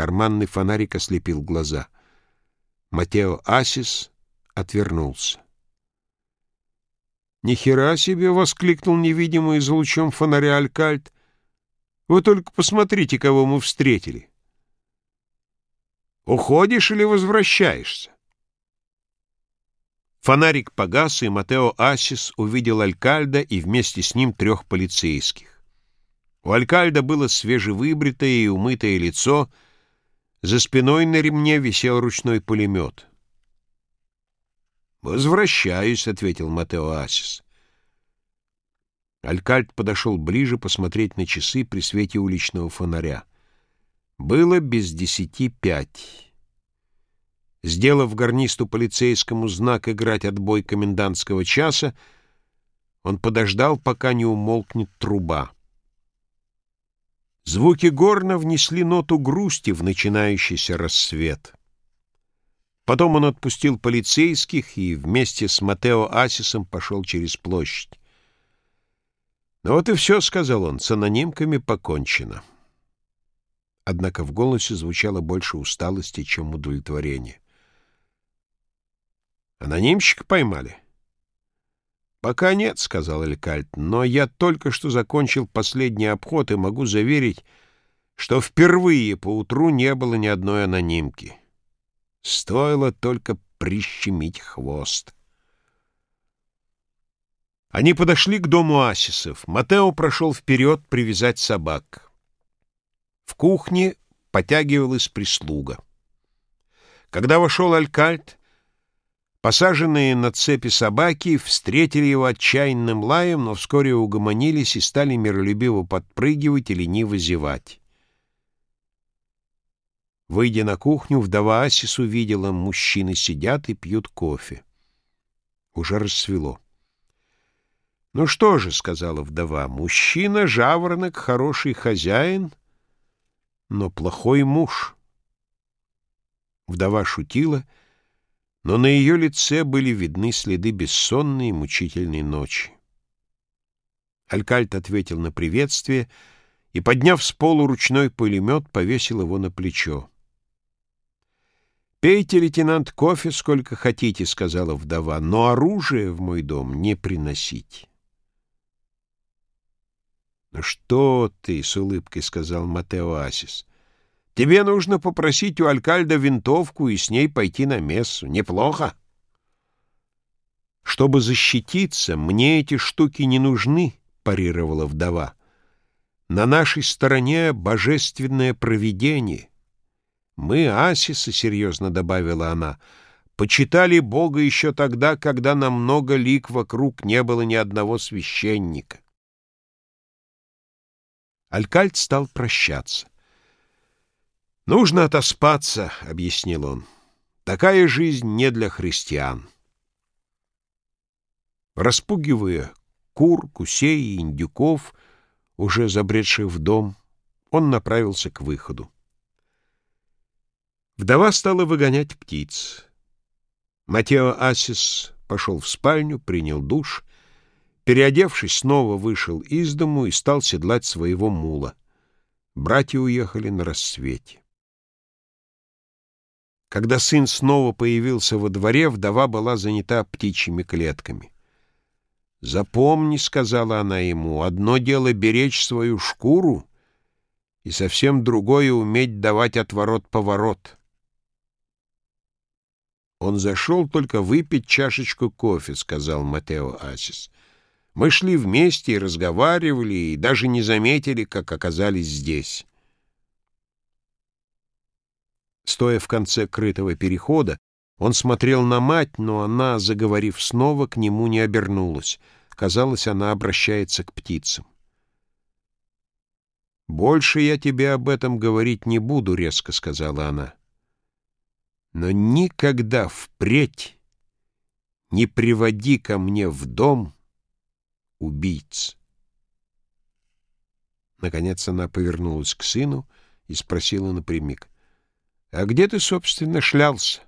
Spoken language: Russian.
Карманный фонарик ослепил глаза. Матео Асис отвернулся. «Ни хера себе!» — воскликнул невидимый за лучом фонаря Алькальт. «Вы только посмотрите, кого мы встретили!» «Уходишь или возвращаешься?» Фонарик погас, и Матео Асис увидел Алькальда и вместе с ним трех полицейских. У Алькальда было свежевыбритое и умытое лицо, за спиной на ремне висел ручной пулемет. «Возвращаюсь», — ответил Матео Асис. Алькальд подошел ближе посмотреть на часы при свете уличного фонаря. Было без десяти пять. Сделав гарнисту полицейскому знак играть отбой комендантского часа, он подождал, пока не умолкнет труба. Звуки горна внесли ноту грусти в начинающийся рассвет. Потом он отпустил полицейских и вместе с Матео Асисом пошел через площадь. «Ну вот и все», — сказал он, — «с анонимками покончено». Однако в голосе звучало больше усталости, чем удовлетворение. Анонимщика поймали? Пока нет, сказал Элькальт, но я только что закончил последний обход и могу заверить, что впервые поутру не было ни одной анонимки. Стоило только прищемить хвост. Они подошли к дому Асисов. Матео прошел вперед привязать собак. В кухне потягивалась прислуга. Когда вошел Алькальт, Посаженные на цепи собаки встретили его отчаянным лаем, но вскоре угомонились и стали миролюбиво подпрыгивать и лениво зевать. Выйдя на кухню, вдова Асис увидела, мужчины сидят и пьют кофе. Уже рассвело. «Ну что же», — сказала вдова, — «мужчина, жаворонок, хороший хозяин, но плохой муж». Вдова шутила — но на ее лице были видны следы бессонной и мучительной ночи. Алькальт ответил на приветствие и, подняв с полу ручной пулемет, повесил его на плечо. «Пейте, лейтенант, кофе сколько хотите», — сказала вдова, — «но оружие в мой дом не приносить. «Ну что ты?» — с улыбкой сказал Матео Асис. Тебе нужно попросить у Алькальда винтовку и с ней пойти на мессу. Неплохо. Чтобы защититься, мне эти штуки не нужны, парировала вдова. На нашей стороне божественное провидение. Мы, асисы, серьезно добавила она, почитали Бога еще тогда, когда на много лик вокруг не было ни одного священника. Алькальд стал прощаться. «Нужно отоспаться», — объяснил он. «Такая жизнь не для христиан». Распугивая кур, гусей и индюков, уже забредших в дом, он направился к выходу. Вдова стала выгонять птиц. Матео Асис пошел в спальню, принял душ, переодевшись, снова вышел из дому и стал седлать своего мула. Братья уехали на рассвете. Когда сын снова появился во дворе, вдова была занята птичьими клетками. «Запомни», — сказала она ему, — «одно дело беречь свою шкуру, и совсем другое — уметь давать отворот-поворот». «Он зашел только выпить чашечку кофе», — сказал Матео Асис. «Мы шли вместе и разговаривали, и даже не заметили, как оказались здесь». Стоя в конце крытого перехода, он смотрел на мать, но она, заговорив снова, к нему не обернулась. Казалось, она обращается к птицам. «Больше я тебе об этом говорить не буду», — резко сказала она. «Но никогда впредь не приводи ко мне в дом убийц». Наконец она повернулась к сыну и спросила напрямик. — а где ты, собственно, шлялся?